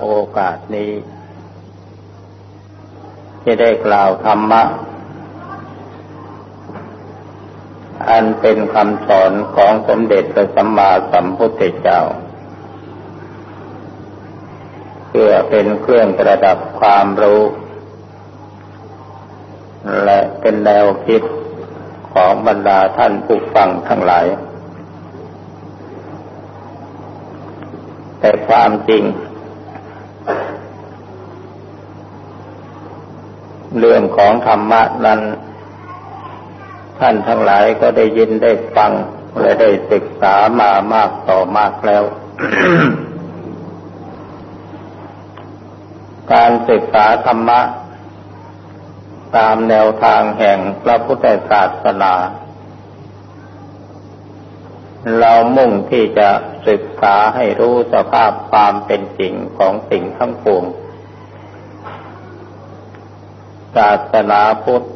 โอกาสนี้ที่ได้กล่าวธรรมะ อันเป็นคำสอนของสมเด็จพระสัมมาสัมพุทธเจ้า เพื่อเป็นเครื่องประดับความรู้ และเป็นแนวคิดของบรรดาท่านผู้ฟังทั้งหลาย แต่ความจริง เรื่องของธรรมะนั้น ท่านทั้งหลายก็ได้ยินได้ฟัง และได้ศึกษามามากต่อมากแล้ว การศึกษาธรรมะ ตามแนวทางแห่งพระพุทธศาสนา เรามุ่งที่จะศึกษาให้รู้สภาพความเป็นจริงของสิ่งทั้งปวง ศาสนาพุทธ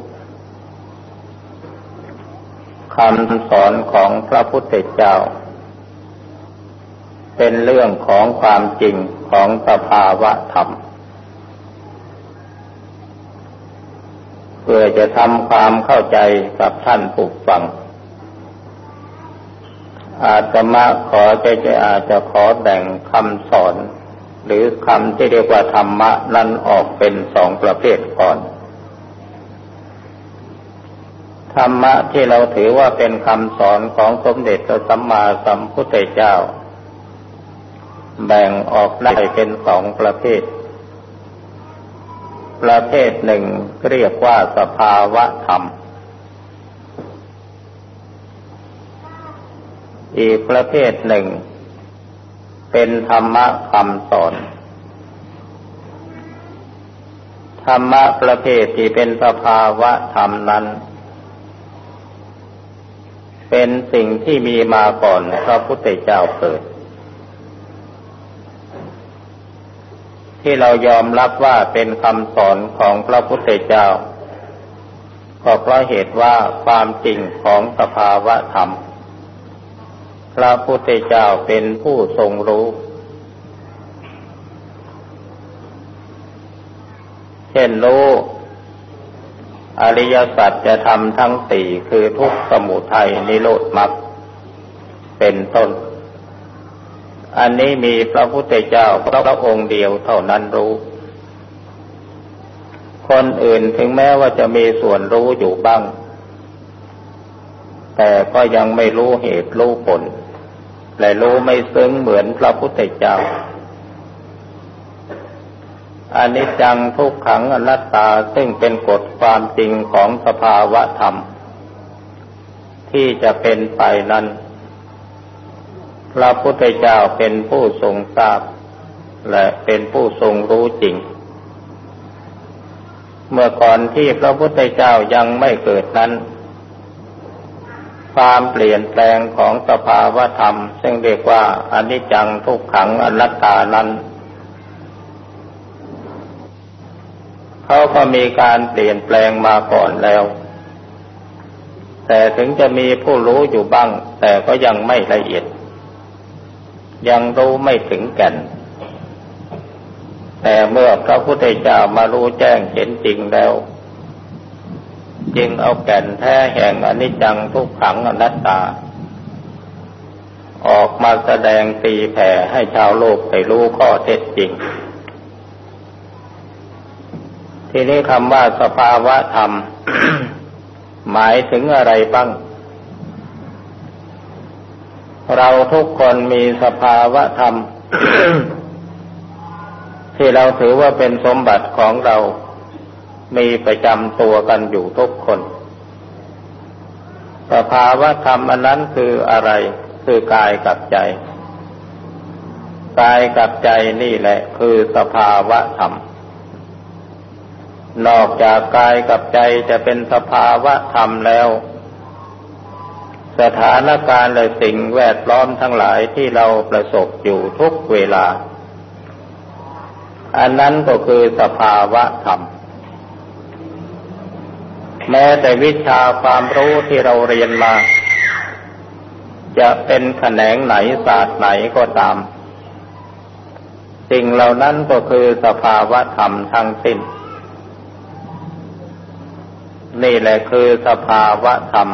คำสอนของพระพุทธเจ้า เป็นเรื่องของความจริงของสภาวะธรรม เพื่อจะทำความเข้าใจกับท่านผู้ฟัง อาตมาขอใจจะอาจจะขอแบ่งคำสอน หรือคำที่เรียกว่าธรรมะนั้นออกเป็นสองประเภทก่อน ธรรมะที่เราถือว่าเป็นคำสอนของสมเด็จพระสัมมาสัมพุทธเจ้า แบ่งออกได้เป็นสองประเภท ประเภทหนึ่งเรียกว่าสภาวะธรรม อีกประเภทหนึ่ง เป็นธรรมะคำสอนธรรมะประเภทที่เป็นสภาวะธรรมนั้น เป็นสิ่งที่มีมาก่อนพระพุทธเจ้าเกิด ที่เรายอมรับว่าเป็นคำสอนของพระพุทธเจ้าก็เพราะเหตุว่าความจริงของสภาวะธรรม พระพุทธเจ้าเป็นผู้ทรงรู้ เช่นรู้ อริยสัจจะทำทั้งสี่คือทุกสมุทัยนิโรธมรรคเป็นต้น อันนี้มีพระพุทธเจ้าพระองค์เดียวเท่านั้นรู้ คนอื่นถึงแม้ว่าจะมีส่วนรู้อยู่บ้าง แต่ก็ยังไม่รู้เหตุรู้ผล และรู้ไม่ซึ้งเหมือนพระพุทธเจ้า อนนี้จังทุกขังอนัตตาซึ่งเป็นกฎความจริงของสภาวะธรรม ที่จะเป็นไปนั้น พระพุทธเจ้าเป็นผู้ทรงทราบ และเป็นผู้ทรงรู้จริง เมื่อก่อนที่พระพุทธเจ้ายังไม่เกิดนั้น ความเปลี่ยนแปลงของสภาวธรรม ซึ่งเรียกว่าอนิจจังทุกขังอนัตตานั้น เขาก็มีการเปลี่ยนแปลงมาก่อนแล้ว แต่ถึงจะมีผู้รู้อยู่บ้าง แต่ก็ยังไม่ละเอียด ยังรู้ไม่ถึงแก่น แต่เมื่อพระพุทธเจ้ามารู้แจ้งเห็นจริงแล้ว จึงเอาแก่นแท้แห่งอนิจจังทุกขังอนัตตา ออกมาแสดงตีแผ่ให้ชาวโลกได้รู้ข้อเท็จจริง ทีนี้คำว่าสภาวะธรรม หมายถึงอะไรบ้าง เราทุกคนมีสภาวะธรรม ที่เราถือว่าเป็นสมบัติของเรา มีประจำตัวกันอยู่ทุกคน สภาวะธรรมอันนั้นคืออะไร คือกายกับใจ กายกับใจนี่แหละ คือสภาวะธรรม นอกจากกายกับใจจะเป็นสภาวะธรรมแล้ว สถานการณ์และสิ่งแวดล้อมทั้งหลายที่เราประสบอยู่ทุกเวลา อันนั้นก็คือสภาวะธรรม แม้แต่วิชาความรู้ที่เราเรียนมา จะเป็นแขนงไหนศาสตร์ไหนก็ตาม สิ่สิ่งเหล่านั้นก็คือสภาวะธรรมทั้งสิ้น นี่แหละคือสภาวะธรรม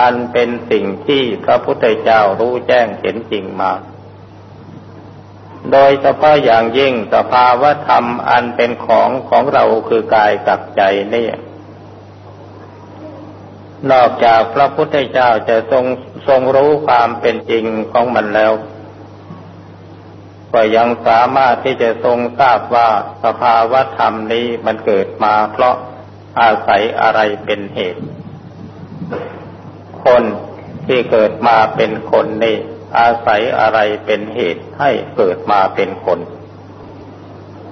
อันเป็นสิ่งที่พระพุทธเจ้ารู้แจ้งเห็นจริงมา โดยเฉพาะอย่างยิ่งสภาวะธรรมอันเป็นของของเราคือกายกับใจนี่นอกจากพระพุทธเจ้าจะทรงทรงรู้ความเป็นจริงของมันแล้ว ก็ยังสามารถที่จะทรงทราบว่าสภาวะธรรมนี้มันเกิดมาเพราะ อาศัยอะไรเป็นเหตุ คนที่เกิดมาเป็นคนนี่อาศัยอะไรเป็นเหตุให้เกิดมาเป็นคน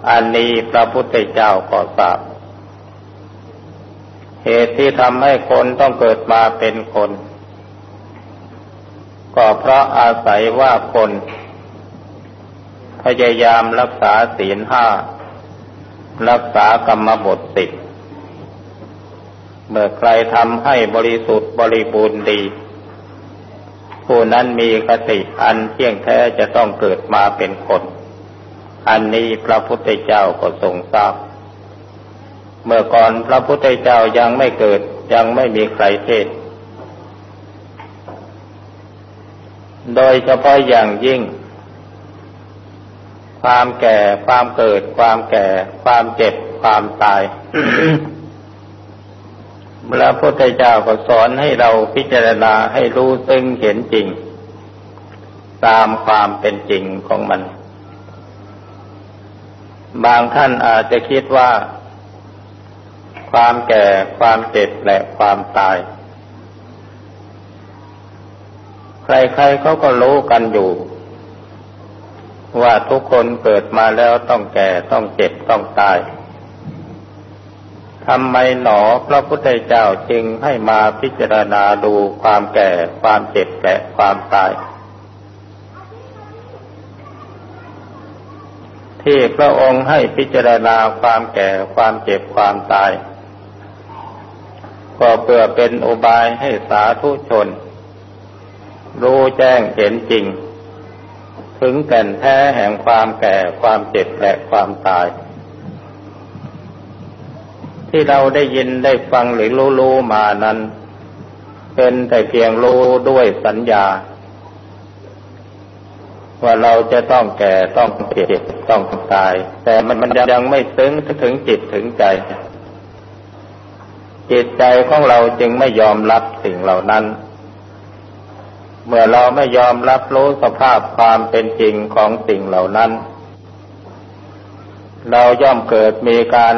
อันนี้พระพุทธเจ้าก็ทราบ เหตุที่ทำให้คนต้องเกิดมาเป็นคน ก็เพราะอาศัยว่าคน พยายามรักษาศีลห้า รักษากรรมบทสิบ เมื่อใครทำให้บริสุทธิ์บริบูรณ์ดี ผู้นั้นมีคติอันเที่ยงแท้จะต้องเกิดมาเป็นคน อันนี้พระพุทธเจ้าก็ทรงทราบ เมื่อก่อนพระพุทธเจ้ายังไม่เกิดยังไม่มีใครเทศ โดยเฉพาะอย่างยิ่ง ความแก่ความเกิด ความแก่ ความเจ็บ ความตาย พระพุทธเจ้าก็สอนให้เราพิจารณาให้รู้ซึ่งเห็นจริง ตามความเป็นจริงของมัน บางท่านอาจจะคิดว่า ความแก่ความเจ็บและความตาย ใครๆเขาก็รู้กันอยู่ ว่าทุกคนเกิดมาแล้วต้องแก่ต้องเจ็บต้องตาย ทำไมหนอพระพุทธเจ้าจึงให้มาพิจารณาดูความแก่ ความเจ็บและความตาย ที่พระองค์ให้พิจารณาความแก่ความเจ็บความตาย ก็เพื่อเป็นอุบายให้สาธุชน รู้แจ้งเห็นจริง ถึงแก่นแท้แห่งความแก่ความเจ็บและความตาย ที่เราได้ยินได้ฟังหรือรู้รู้มานั้น เป็นแต่เพียงรู้ด้วยสัญญา ว่าเราจะต้องแก่ต้องเจ็บต้องตาย แต่มันมันยังไม่ซึ้งถึงจิตถึงใจ จิตใจของเราจึงไม่ยอมรับสิ่งเหล่านั้น เมื่อเราไม่ยอมรับรู้สภาพความเป็นจริงของสิ่งเหล่านั้น เราย่อมเกิดมีการ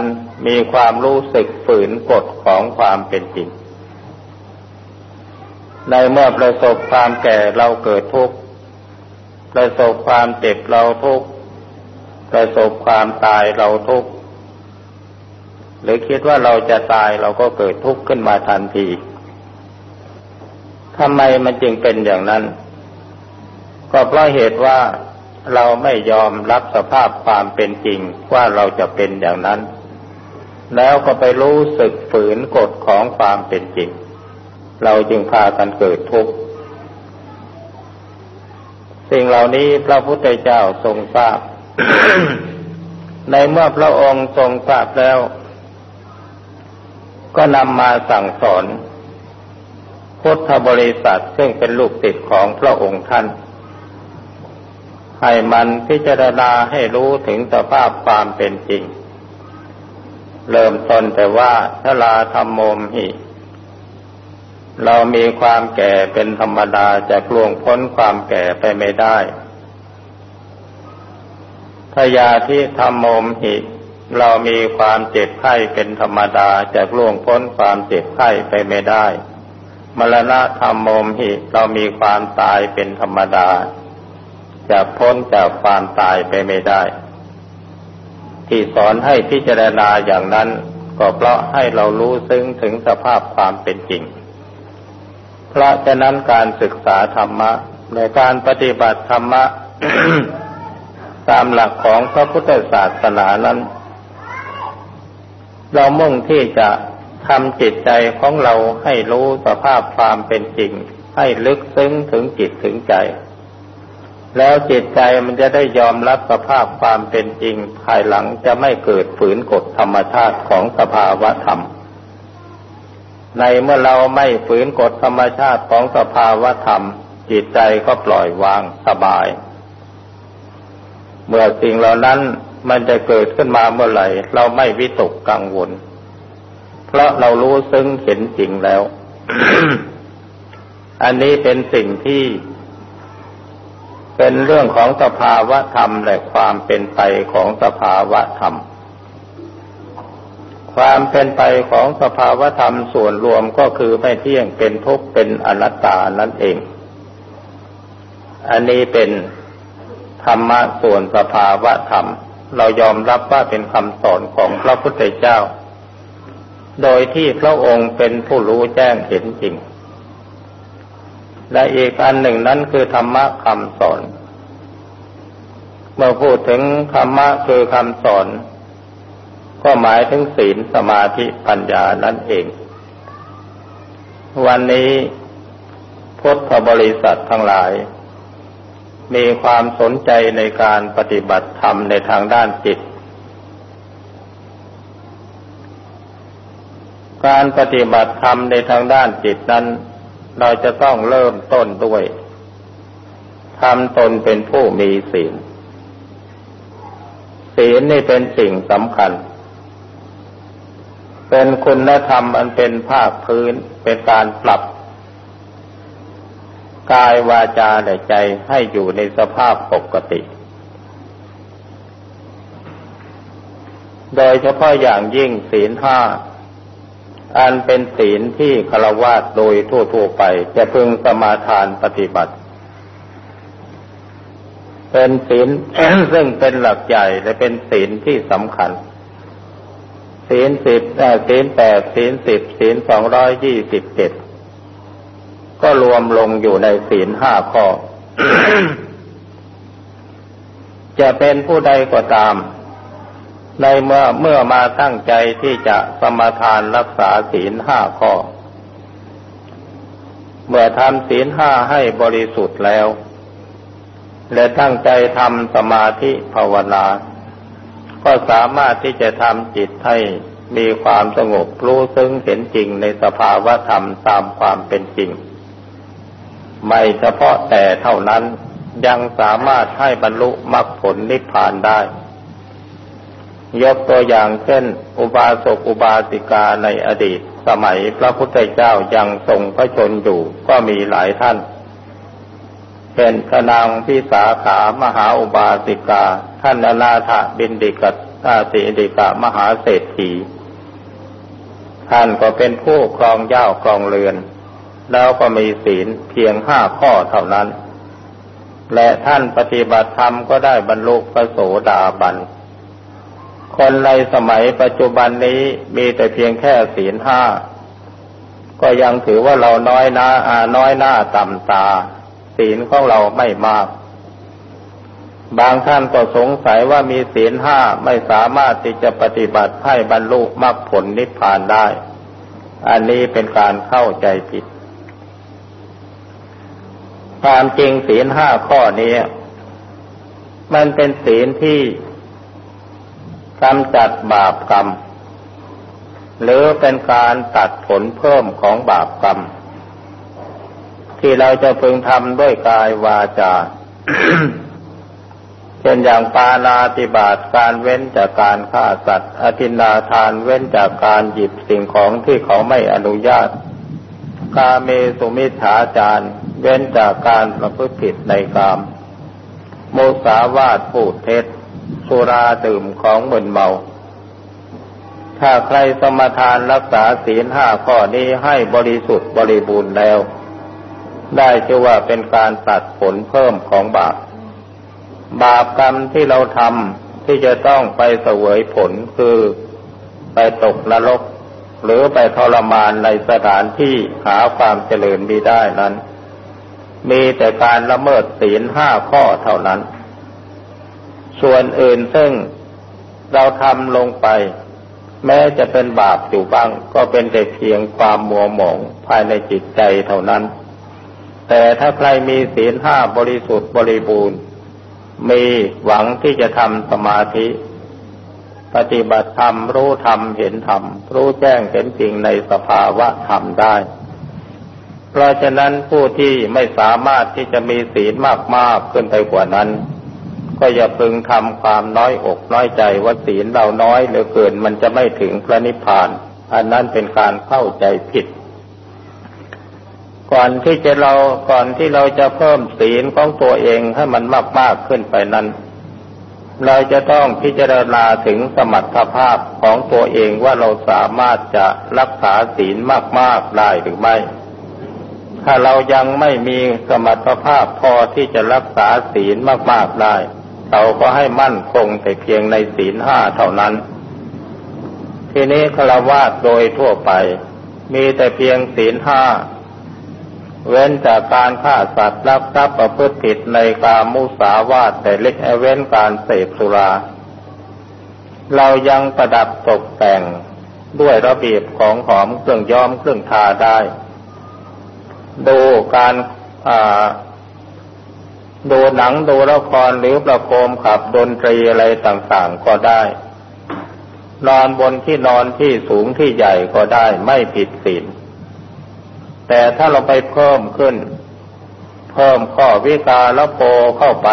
มีความรู้สึกฝืนกฎของความเป็นจริง ในเมื่อประสบความแก่เราเกิดทุกข์ประสบความเจ็บเราทุกข์ประสบความตายเราทุกข์หรือคิดว่าเราจะตายเราก็เกิดทุกข์ขึ้นมาทันทีทำไมมันจึงเป็นอย่างนั้น ก็เพราะเหตุว่า เราไม่ยอมรับสภาพความเป็นจริงว่าเราจะเป็นอย่างนั้น แล้วก็ไปรู้สึกฝืนกฎของความเป็นจริง เราจึงพากันเกิดทุกข์สิ่งเหล่านี้พระพุทธเจ้าทรงทราบ ในเมื่อพระองค์ทรงทราบแล้ว ก็นำมาสั่งสอนพุทธบริษัทซึ่งเป็นลูกติดของพระองค์ท่าน ให้มันพิจารณาให้รู้ถึงสภาพความเป็นจริง เริ่มต้นแต่ว่าชลาธรรมโมมหิเรามีความแก่เป็นธรรมดาจะกลวงพ้นความแก่ไปไม่ได้ทยาที่ธรรมโมมหิ เรามีความเจ็บไข้เป็นธรรมดาจะล่วงพ้นความเจ็บไข้ไปไม่ได้ มรณะธรรมโมมหิ เรามีความตายเป็นธรรมดา จะพ้นจากความตายไปไม่ได้ ที่สอนให้พิจารณาอย่างนั้น ก็เพราะให้เรารู้ซึ้งถึงสภาพความเป็นจริง เพราะฉะนั้นการศึกษาธรรมะในการปฏิบัติธรรมะตามหลักของพระพุทธศาสนานั้น เรามุ่งที่จะทำจิตใจของเราให้รู้สภาพความเป็นจริง ให้ลึกซึ้งถึงจิตถึงใจ แล้วจิตใจมันจะได้ยอมรับสภาพความเป็นจริง ภายหลังจะไม่เกิดฝืนกฎธรรมชาติของสภาวะธรรม ในเมื่อเราไม่ฝืนกฎธรรมชาติของสภาวะธรรม จิตใจก็ปล่อยวางสบาย เมื่อสิ่งเหล่านั้นมันจะเกิดขึ้นมาเมื่อไหร่ เราไม่วิตกกังวล เพราะเรารู้ซึ้งเห็นจริงแล้ว อันนี้เป็นสิ่งที่ เป็นเรื่องของสภาวะธรรมและความเป็นไปของสภาวะธรรม ความเป็นไปของสภาวะธรรมส่วนรวมก็คือไม่เที่ยงเป็นทุกข์เป็นอนัตตานั่นเอง อันนี้เป็นธรรมะส่วนสภาวะธรรม เรายอมรับว่าเป็นคำสอนของพระพุทธเจ้า โดยที่พระองค์เป็นผู้รู้แจ้งเห็นจริง และอีกอันหนึ่งนั้นคือธรรมะคำสอน เมื่อพูดถึงธรรมะคือคำสอน ก็หมายถึงศีลสมาธิปัญญานั่นเอง วันนี้พุทธบริษัททั้งหลาย มีความสนใจในการปฏิบัติธรรมในทางด้านจิต การปฏิบัติธรรมในทางด้านจิตนั้น เราจะต้องเริ่มต้นด้วยทำตนเป็นผู้มีศีล ศีลนี่เป็นสิ่งสำคัญ เป็นคุณธรรมอันเป็นภาคพื้นเป็นการปรับ กายวาจาและใจให้อยู่ในสภาพปกติ โดยเฉพาะอย่างยิ่งศีลห้า อันเป็นศีลที่คารวะโดยทั่วๆไปจะพึงสมาทานปฏิบัติ เป็นศีลซึ่งเป็นหลักใหญ่และเป็นศีลที่สำคัญ ศีลสิบศีลแปดศีลสิบศีลสองร้อยยี่สิบเจ็ดก็รวมลงอยู่ในศีลห้าข้อ จะเป็นผู้ใดก็ตาม ในเมื่อเมื่อมาตั้งใจที่จะสมทานรักษาศีลห้าข้อ เมื่อทำศีลห้าให้บริสุทธิ์แล้ว และตั้งใจทำสมาธิภาวนา ก็สามารถที่จะทำจิตให้มีความสงบรู้ซึ้งเห็นจริงในสภาวะธรรมตามความเป็นจริง ไม่เฉพาะแต่เท่านั้นยังสามารถให้บรรลุมรรคผลนิพพานได้ ยกตัวอย่างเช่น อุบาสกอุบาสิกาในอดีต สมัยพระพุทธเจ้ายังทรงพระชนอยู่ก็มีหลายท่าน เป็นพระนางพิสาขามหาอุบาสิกา ท่านอนาถบินดิกตาสิดิกามหาเศรษฐี ท่านก็เป็นผู้ครองเย้าครองเรือน แล้วก็มีศีลเพียงห้าข้อเท่านั้น และท่านปฏิบัติธรรมก็ได้บรรลุพระโสดาบัน คนในสมัยปัจจุบันนี้มีแต่เพียงแค่ศีลห้า ก็ยังถือว่าเราน้อยหน้าอาน้อยหน้าต่ำตา ศีลของเราไม่มาก บางท่านก็สงสัยว่ามีศีลห้าไม่สามารถที่จะปฏิบัติให้บรรลุมรรคผลนิพพานได้ อันนี้เป็นการเข้าใจผิด ความจริงศีลห้าข้อนี้มันเป็นศีลที่ กำจัดบาปกรรม หรือเป็นการตัดผลเพิ่มของบาปกรรม ที่เราจะพึงทำด้วยกายวาจาเช่นอย่างปานาติบาตการเว้นจากการฆ่าสัตว์ อธินาทานเว้นจากการหยิบสิ่งของที่เขาไม่อนุญาต กาเมสุมิฉาจารเว้นจากการประพฤติผิดในกามโมสาวาทพูดเท็จ สุราดื่มของมึนเมา ถ้าใครสมทานรักษาศีลห้าข้อนี้ให้บริสุทธิ์บริบูรณ์แล้ว ได้ชื่อว่าเป็นการตัดผลเพิ่มของบาป บาปกรรมที่เราทำที่จะต้องไปเสวยผลคือไปตกนรก หรือไปทรมานในสถานที่หาความเจริญมีได้นั้น มีแต่การละเมิดศีลห้าข้อเท่านั้น ส่วนอื่นซึ่งเราทำลงไป แม้จะเป็นบาปอยู่บ้าง ก็เป็นแต่เพียงความมัวหมองภายในจิตใจเท่านั้น แต่ถ้าใครมีศีลห้าบริสุทธิ์บริบูรณ์ มีหวังที่จะทำสมาธิ ปฏิบัติธรรมรู้ธรรมเห็นธรรม รู้แจ้งเห็นจริงในสภาวะธรรมได้ เพราะฉะนั้นผู้ที่ไม่สามารถที่จะมีศีลมากๆขึ้นไปกว่านั้น ก็อย่าพึงทำความน้อยอกน้อยใจว่าศีลเราน้อยเหลือเกินมันจะไม่ถึงพระนิพพาน อันนั้นเป็นการเข้าใจผิด ก่อนที่จะเราก่อนที่เราจะเพิ่มศีลของตัวเองให้มันมากมากขึ้นไปนั้น เราจะต้องพิจารณาถึงสมรรถภาพของตัวเองว่าเราสามารถจะรักษาศีลมากๆได้หรือไม่ถ้าเรายังไม่มีสมรรถภาพพอที่จะรักษาศีลมาก ๆ ได้ เราก็ให้มั่นคงแต่เพียงในศีลห้าเท่านั้น ทีนี้ฆราวาสโดยทั่วไป มีแต่เพียงศีลห้าเว้นจากการฆ่าสัตว์ลักทรัพย์ประพฤติผิดในกามุสาวาทแต่เล็กเว้นการเสพสุรา เรายังประดับตกแต่งด้วยระเบียบของหอมเครื่องย้อมเครื่องทาได้ ดูการ ดูหนังดูละครหรือประโคมขับดนตรีอะไรต่างๆก็ได้ นอนบนที่นอนที่สูงที่ใหญ่ก็ได้ไม่ผิดศีลแต่ถ้าเราไปเพิ่มขึ้น เพิ่มข้อวิกาละโปเข้าไป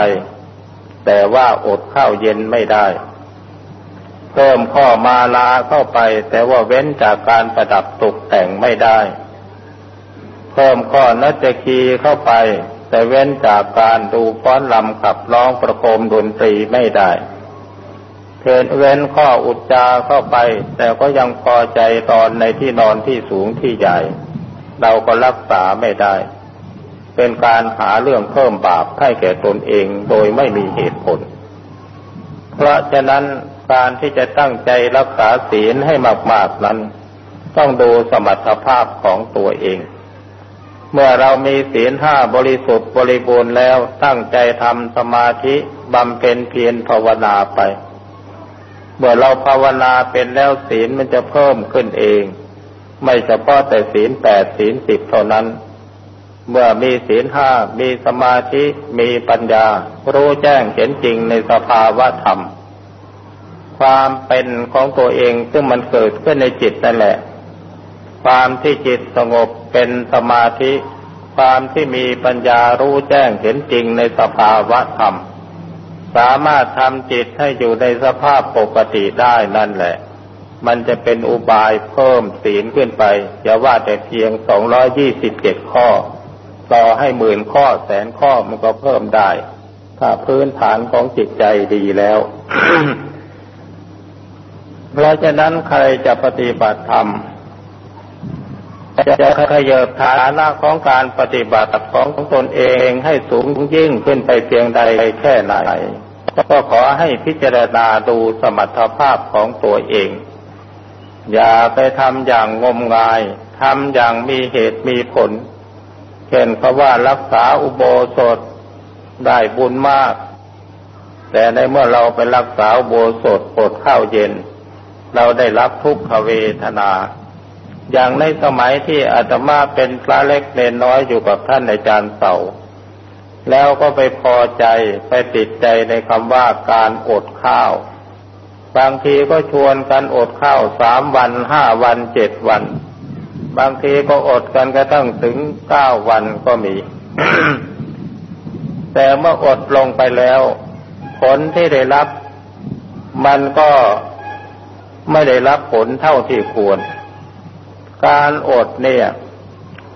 แต่ว่าอดข้าวเย็นไม่ได้ เพิ่มข้อมาลาเข้าไป แต่ว่าเว้นจากการประดับตกแต่งไม่ได้ เพิ่มข้อนัจคีเข้าไป แต่เว้นจากการดูฟ้อนลำขับร้องประโคมดนตรีไม่ได้เทินเว้นข้ออุจจาเข้าไป แต่ก็ยังพอใจตอนในที่นอนที่สูงที่ใหญ่ เราก็รักษาไม่ได้ เป็นการหาเรื่องเพิ่มบาปให้แก่ตนเองโดยไม่มีเหตุผล เพราะฉะนั้นการที่จะตั้งใจรักษาศีลให้มาก ๆนั้น ต้องดูสมรรถภาพของตัวเอง เมื่อเรามีศีลห้าบริสุทธิ์บริบูรณ์แล้วตั้งใจทำสมาธิบำเพ็ญเพียรภาวนาไป เมื่อเราภาวนาเป็นแล้วศีลมันจะเพิ่มขึ้นเอง ไม่เฉพาะแต่ศีลแปดศีลสิบเท่านั้น เมื่อมีศีลห้ามีสมาธิมีปัญญา รู้แจ้งเห็นจริงในสภาวะธรรม ความเป็นของตัวเองซึ่งมันเกิดขึ้นในจิตนั่นแหละ ความที่จิตสงบเป็นสมาธิ ความที่มีปัญญารู้แจ้งเห็นจริงในสภาวะธรรม สามารถทำจิตให้อยู่ในสภาพปกติได้นั่นแหละ มันจะเป็นอุบายเพิ่มศีลขึ้นไปอย่าว่าแต่เพียงสองร้อยยี่สิบเจ็ดข้อ ต่อให้หมื่นข้อแสนข้อมันก็เพิ่มได้ ถ้าพื้นฐานของจิตใจดีแล้วเพราะฉะนั้นใครจะปฏิบัติธรรม จะขยับฐานะของการปฏิบัติของตนเองให้สูงยิ่งขึ้นไปเพียงใดแค่ไหน ก็ขอให้พิจารณาดูสมรรถภาพของตัวเอง อย่าไปทำอย่างงมงายทำอย่างมีเหตุมีผล เช่นเขาว่ารักษาอุโบสถได้บุญมาก แต่ในเมื่อเราไปรักษาอุโบสถปดข้าวเย็น เราได้รับทุกขเวทนา อย่างในสมัยที่อาตมาเป็นพระเล็กเนน้อยอยู่กับท่านอาจารย์เสาแล้วก็ไปพอใจไปติดใจในคำว่าการอดข้าว บางทีก็ชวนกันอดข้าวสามวันห้าวันเจ็ดวัน บางทีก็อดกันกระทั่งถึงเก้าวันก็มี แต่เมื่ออดลงไปแล้ว ผลที่ได้รับ มันก็ไม่ได้รับผลเท่าที่ควร การอดเนี่ย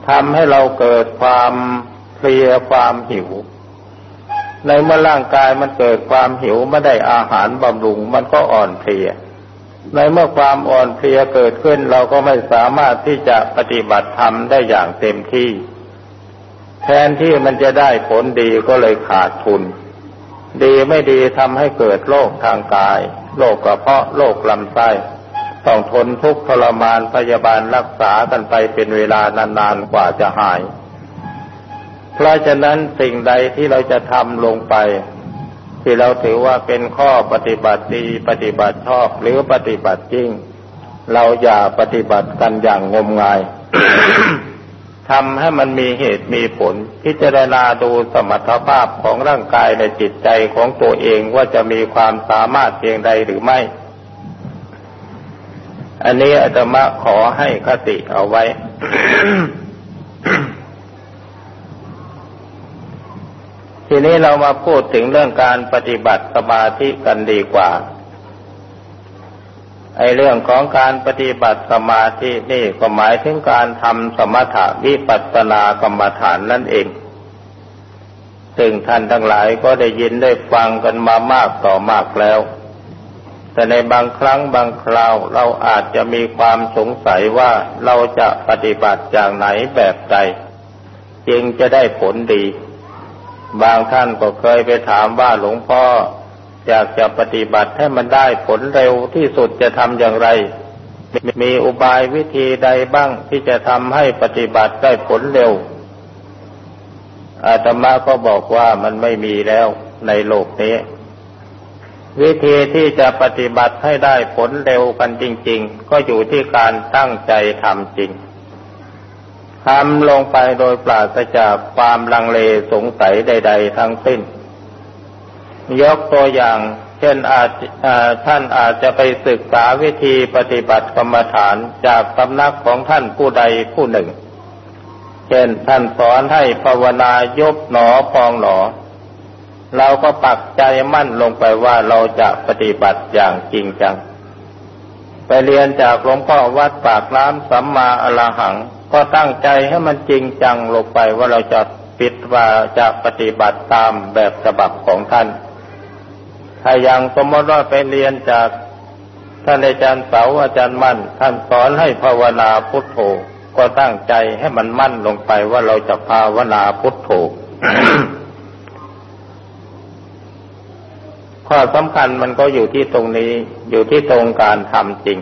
ทำให้เราเกิดความเพลียความหิว ในเมื่อร่างกายมันเกิดความหิวไม่ได้อาหารบำรุงมันก็อ่อนเพลีย ในเมื่อความอ่อนเพลียเกิดขึ้นเราก็ไม่สามารถที่จะปฏิบัติธรรมได้อย่างเต็มที่ แทนที่มันจะได้ผลดีก็เลยขาดทุน ดีไม่ดีทำให้เกิดโรคทางกายโรคกระเพาะโรคลำไส้ ต้องทนทุกข์ทรมานพยาบาลรักษากันไปเป็นเวลานานๆกว่าจะหาย เพราะฉะนั้นสิ่งใดที่เราจะทำลงไป ที่เราถือว่าเป็นข้อปฏิบัติดีปฏิบัติชอบหรือปฏิบัติจริง เราอย่าปฏิบัติกันอย่างงมงายทำให้มันมีเหตุมีผล พิจารณาดูสมรรถภาพของร่างกายและจิตใจของตัวเองว่าจะมีความสามารถเพียงใดหรือไม่ อันนี้อาตมาขอให้คติเอาไว้ ทีนี้เรามาพูดถึงเรื่องการปฏิบัติสมาธิกันดีกว่าไอเรื่องของการปฏิบัติสมาธินี่ก็หมายถึงการทำสมถะวิปัสสนากรรมฐานนั่นเอง ซึ่งท่านทั้งหลายก็ได้ยินได้ฟังกันมามากต่อมากแล้ว แต่ในบางครั้งบางคราวเราอาจจะมีความสงสัยว่าเราจะปฏิบัติอย่างไหนแบบใด จึงจะได้ผลดี บางท่านก็เคยไปถามว่าหลวงพ่ออยากจะปฏิบัติให้มันได้ผลเร็วที่สุดจะทำอย่างไร มีอุบายวิธีใดบ้างที่จะทำให้ปฏิบัติได้ผลเร็ว อาตมาก็บอกว่ามันไม่มีแล้วในโลกนี้ วิธีที่จะปฏิบัติให้ได้ผลเร็วกันจริง ๆ ก็อยู่ที่การตั้งใจทำจริงทำลงไปโดยปราศจากความลังเลสงสัยใด ๆ ทั้งสิ้น ยกตัวอย่าง เช่นอาจท่านอาจจะไปศึกษาวิธีปฏิบัติกรรมฐานจากสำนักของท่านผู้ใดผู้หนึ่ง เช่นท่านสอนให้ภาวนายบหนอพองหนอ เราก็ปักใจมั่นลงไปว่าเราจะปฏิบัติอย่างจริงจัง ไปเรียนจากหลวงพ่อวัดปากน้ำสัมมาอรหัง ก็ตั้งใจให้มันจริงจังลงไปว่าเราจะปิดว่าจะปฏิบัติตามแบบฉบับของท่าน ถ้าย่างสมมติว่าไปเรียนจากท่านอาจารย์เสาอาจารย์มั่น ท่านสอนให้ภาวนาพุทโธ ก็ตั้งใจให้มันมั่นลงไปว่าเราจะภาวนาพุทโธ ข้อสำคัญมันก็อยู่ที่ตรงนี้อยู่ที่ตรงการทำจริง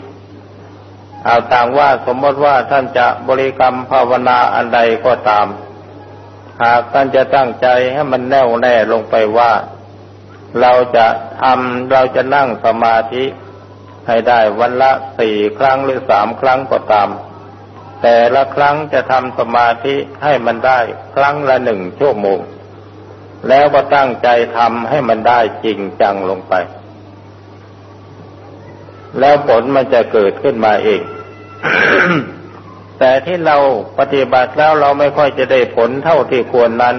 เอาต่างว่าสมมติว่าท่านจะบริกรรมภาวนาอันใดก็ตาม หากท่านจะตั้งใจให้มันแน่วแน่ลงไปว่า เราจะทำเราจะนั่งสมาธิให้ได้วันละสี่ครั้งหรือสามครั้งก็ตาม แต่ละครั้งจะทำสมาธิให้มันได้ครั้งละหนึ่งชั่วโมง แล้วก็ตั้งใจทำให้มันได้จริงจังลงไป แล้วผลมันจะเกิดขึ้นมาเอง แต่ที่เราปฏิบัติแล้วเราไม่ค่อยจะได้ผลเท่าที่ควรนั้น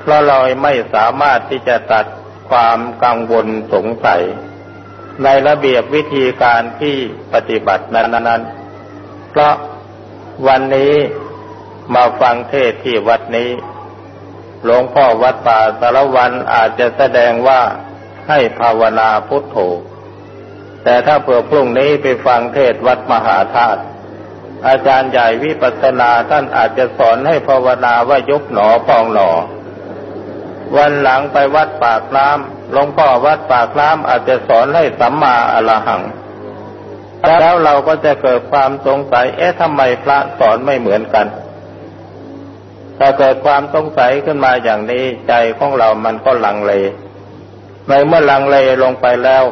เพราะเราไม่สามารถที่จะตัดความกังวลสงสัย ในระเบียบวิธีการที่ปฏิบัตินั้นๆเพราะวันนี้มาฟังเทศที่วัดนี้ หลวงพ่อวัดป่าสารวันอาจจะแสดงว่าให้ภาวนาพุทโธ แต่ถ้าเผื่อพรุ่งนี้ไปฟังเทศวัดมหาธาตุอาจารย์ใหญ่วิปัสสนาท่านอาจจะสอนให้ภาวนาว่ายกหนอพองหนอ วันหลังไปวัดปากน้ำหลวงพ่อวัดปากน้ำอาจจะสอนให้สัมมาอรหัง แล้วเราก็จะเกิดความสงสัย เอ๊ะทำไมพระสอนไม่เหมือนกัน ถ้าเกิดความสงสัยขึ้นมาอย่างนี้ใจของเรามันก็ลังเล ในเมื่อลังเลลงไปแล้ว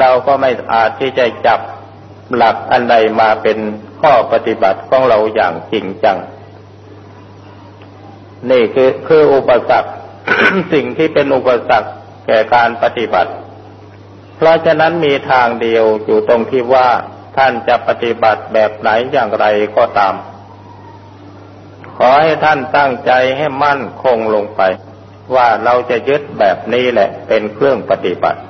เราก็ไม่อาจที่จะจับหลักอันใดมาเป็นข้อปฏิบัติของเราอย่างจริงจัง นี่คือคืออุปสรรคสิ่งที่เป็นอุปสรรคแก่การปฏิบัติ เพราะฉะนั้นมีทางเดียวอยู่ตรงที่ว่าท่านจะปฏิบัติแบบไหนอย่างไรก็ตาม ขอให้ท่านตั้งใจให้มั่นคงลงไป ว่าเราจะยึดแบบนี้แหละเป็นเครื่องปฏิบัติ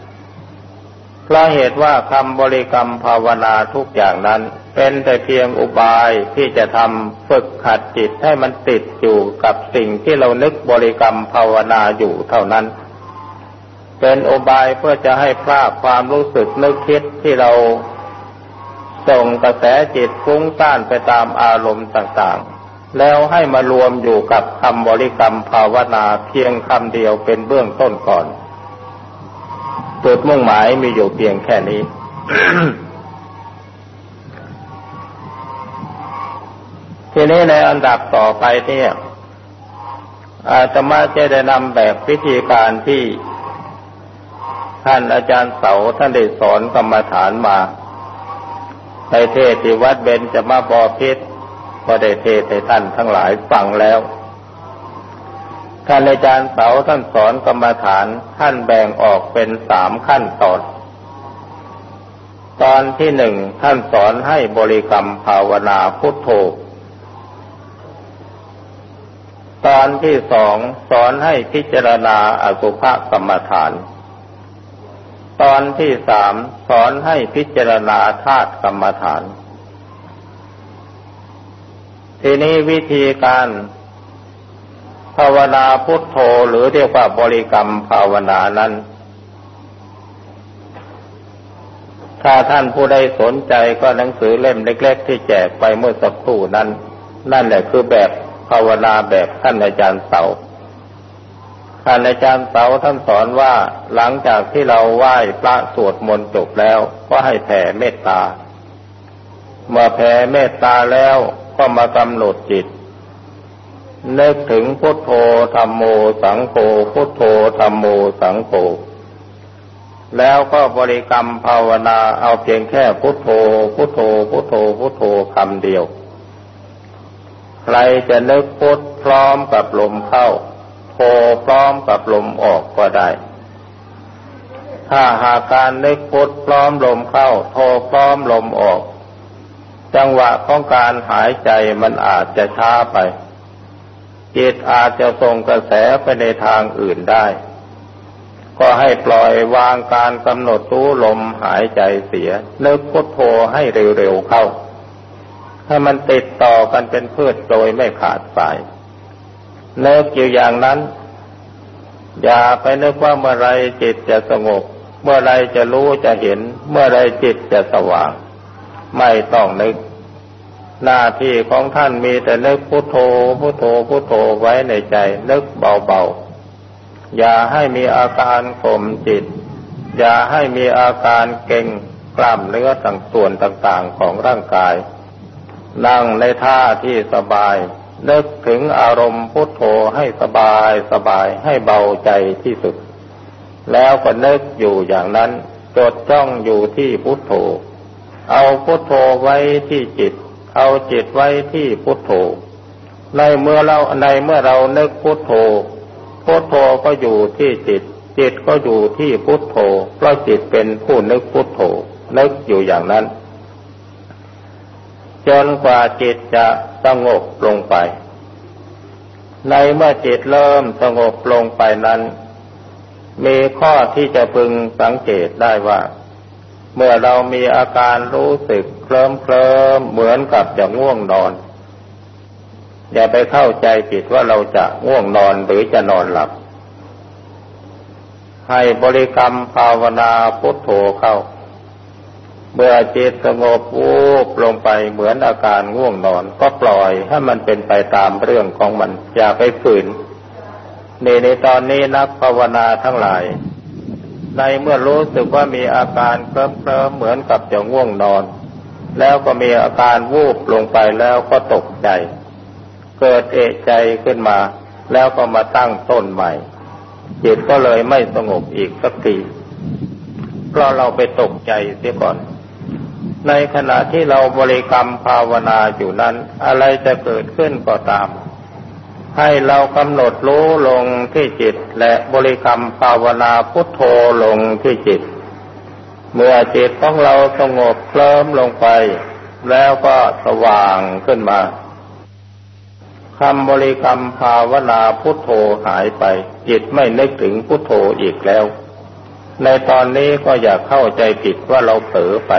เพราะเหตุว่าคำบริกรรมภาวนาทุกอย่างนั้น เป็นแต่เพียงอุบายที่จะทำฝึกขัดจิตให้มันติดอยู่กับสิ่งที่เรานึกบริกรรมภาวนาอยู่เท่านั้น เป็นอุบายเพื่อจะให้พลาดความรู้สึกนึกคิดที่เราส่งกระแสจิตฟุ้งซ่านไปตามอารมณ์ต่างๆ แล้วให้มารวมอยู่กับคำบริกรรมภาวนาเพียงคำเดียวเป็นเบื้องต้นก่อน จุดมุ่งหมายมีอยู่เพียงแค่นี้ ทีนี้ในอันดับต่อไปเนี่ยอาตมาจะได้นำแบบวิธีการที่ท่านอาจารย์เสาท่านได้สอนกรรมฐานมา ในเทศที่วัดเบนจะมาบอพิษ ก็ได้เทศให้ท่านทั้งหลายฟังแล้ว ท่านอาจารย์เสาท่านสอนกรรมฐานท่านแบ่งออกเป็นสามขั้นตอน ตอนที่หนึ่งท่านสอนให้บริกรรมภาวนาพุทโธ ตอนที่สองสอนให้พิจารณาอสุภกรรมฐาน ตอนที่สามสอนให้พิจารณาธาตุกรรมฐาน ทีนี้วิธีการภาวนาพุทโธหรือเรียกว่าบริกรรมภาวนานั้น ถ้าท่านผู้ใดสนใจก็หนังสือเล่มเล็ก ๆ ที่แจกไปเมื่อสักครู่นั้น นั่นแหละคือแบบภาวนาแบบท่านอาจารย์เสาท่านอาจารย์เสาท่านสอนว่าหลังจากที่เราไหว้พระสวดมนต์จบแล้วก็ให้แผ่เมตตา เมื่อแผ่เมตตาแล้ว ก็มากำหนดจิตนึกถึงพุทโธธรรมโมสังโฆพุทโธธรรมโมสังโฆแล้วก็บริกรรมภาวนาเอาเพียงแค่พุทโธพุทโธพุทโธพุทโธคำเดียว ใครจะนึกพุทพร้อมกับลมเข้า โธพร้อมกับลมออกก็ได้ ถ้าหากการนึกพุทพร้อมลมเข้า โธพร้อมลมออก จังหวะของการหายใจมันอาจจะช้าไป จิตอาจจะส่งกระแสไปในทางอื่นได้ ก็ให้ปล่อยวางการกำหนดรู้ลมหายใจเสียนึกพุทโธให้เร็วๆเข้าให้มันติดต่อกันเป็นพืชโดยไม่ขาดสายเนึกอยู่อย่างนั้น อย่าไปนึกว่าเมื่อไรจิตจะสงบ เมื่อไรจะรู้จะเห็น เมื่อไรจิตจะสว่าง ไม่ต้องนึก หน้าที่ของท่านมีแต่นึกพุโทโธพุโทโธพุโทโธไว้ในใจ นึกเบาๆ อย่าให้มีอาการข่มจิต อย่าให้มีอาการเก่งกล้ามเนื้อต่างส่วนต่างๆของร่างกาย นั่งในท่าที่สบายนึกถึงอารมณ์พุทโธให้สบายสบายให้เบาใจที่สุด แล้วก็นึกอยู่อย่างนั้น จดจ้องอยู่ที่พุทโธ เอาพุทโธไว้ที่จิต เอาจิตไว้ที่พุทโธ ในเมื่อเราในเมื่อเรานึกพุทโธ พุทโธก็อยู่ที่จิต จิตก็อยู่ที่พุทโธ เพราะจิตเป็นผู้นึกพุทโธ นึกอยู่อย่างนั้น จนกว่าจิตจะสงบลงไป ในเมื่อจิตเริ่มสงบลงไปนั้น มีข้อที่จะพึงสังเกตได้ว่า เมื่อเรามีอาการรู้สึกเคลิ้มเคลิมเหมือนกับจะง่วงนอน อย่าไปเข้าใจผิดว่าเราจะง่วงนอนหรือจะนอนหลับ ให้บริกรรมภาวนาพุทโธเข้า เมื่อจิตสงบวูบลงไปเหมือนอาการง่วงนอน ก็ปล่อยให้มันเป็นไปตามเรื่องของมัน อย่าไปฝืนในในตอนนี้นักภาวนาทั้งหลาย ในเมื่อรู้สึกว่ามีอาการเคลิ้มเคลิมเหมือนกับจะง่วงนอน แล้วก็มีอาการวูบลงไปแล้วก็ตกใจ เกิดเอะใจขึ้นมา แล้วก็มาตั้งต้นใหม่ จิตก็เลยไม่สงบอีกสักทีเพราะเราไปตกใจเสียก่อน ในขณะที่เราบริกรรมภาวนาอยู่นั้น อะไรจะเกิดขึ้นก็ตาม ให้เรากำหนดรู้ลงที่จิต และบริกรรมภาวนาพุทโธลงที่จิต เมื่อจิตของเราสงบเคลิ้มลงไป แล้วก็สว่างขึ้นมาคำบริกรรมภาวนาพุทโธหายไป จิตไม่นึกถึงพุทโธอีกแล้ว ในตอนนี้ก็อย่าเข้าใจผิดว่าเราเผลอไป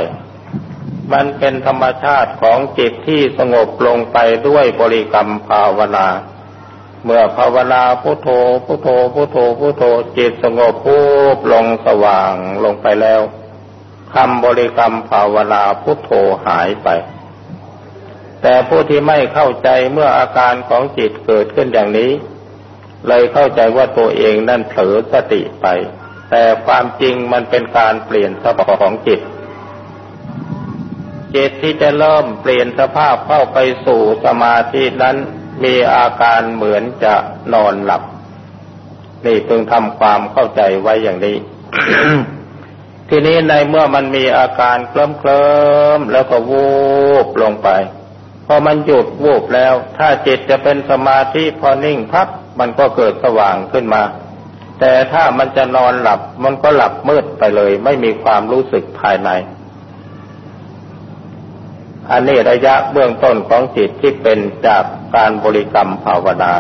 มันเป็นธรรมชาติของจิตที่สงบลงไปด้วยบริกรรมภาวนา เมื่อภาวนาพุโทโธพุโทโธพุโทโธพุโทโธจิตสงบปุ๊บลงสว่างลงไปแล้วคำบริกรรมภาวนาพุโทโธหายไป แต่ผู้ที่ไม่เข้าใจเมื่ออาการของจิตเกิดขึ้นอย่างนี้ เลยเข้าใจว่าตัวเองนั่นเผลอสติไป แต่ความจริงมันเป็นการเปลี่ยนสภาพของจิต จิตที่จะเริ่มเปลี่ยนสภาพเข้าไปสู่สมาธินั้น มีอาการเหมือนจะนอนหลับ นี่เพิ่งทำความเข้าใจไว้อย่างนี้ ทีนี้ในเมื่อมันมีอาการเคลิ้มเคลิมแล้วก็วูบลงไป พอมันหยุดวูบแล้ว ถ้าจิตจะเป็นสมาธิพอนิ่งพับมันก็เกิดสว่างขึ้นมา แต่ถ้ามันจะนอนหลับ มันก็หลับมืดไปเลย ไม่มีความรู้สึกภายใน อันนี้ระยะเบื้องต้นของจิตที่เป็นจากการบริกรรมภาวนา